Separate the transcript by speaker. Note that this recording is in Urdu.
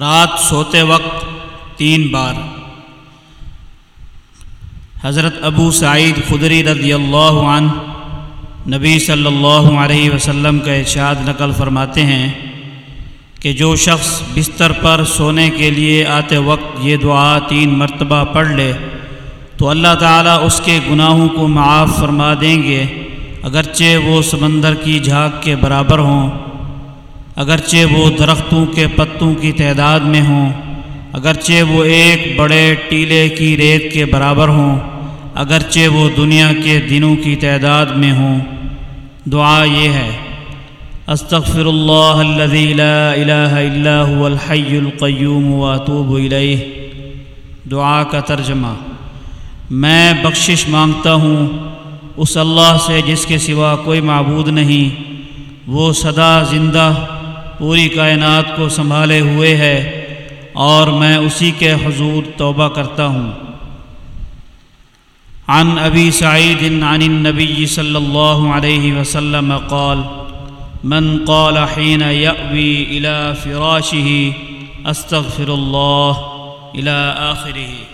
Speaker 1: رات سوتے وقت تین بار۔ حضرت ابو سعید خدری رضی اللہ عنہ نبی صلی اللہ علیہ وسلم کا ارشاد نقل فرماتے ہیں کہ جو شخص بستر پر سونے کے لیے آتے وقت یہ دعا تین مرتبہ پڑھ لے، تو اللہ تعالیٰ اس کے گناہوں کو معاف فرما دیں گے، اگرچہ وہ سمندر کی جھاگ کے برابر ہوں۔ اگرچہ وہ درختوں کے پتوں کی تعداد میں ہوں، اگرچہ وہ ایک بڑے ٹیلے کی ریت کے برابر ہوں، اگرچہ وہ دنیا کے دنوں کی تعداد میں ہوں۔ دعا یہ ہے، استغفر اللہ الذي لا الہ الا هو الحی القیوم واتوب الیہ۔ دعا کا ترجمہ، میں بخشش مانگتا ہوں، اس اللہ سے جس کے سوا کوئی معبود نہیں، وہ سدا زندہ پوری کائنات کو سنبھالے ہوئے ہے اور میں اسی کے حضور توبہ کرتا ہوں۔ عن ابی سعید عن النبی صلی اللہ علیہ وسلم قال، من قال حين يأوي إلى فراشه أستغفر الله إلى آخره.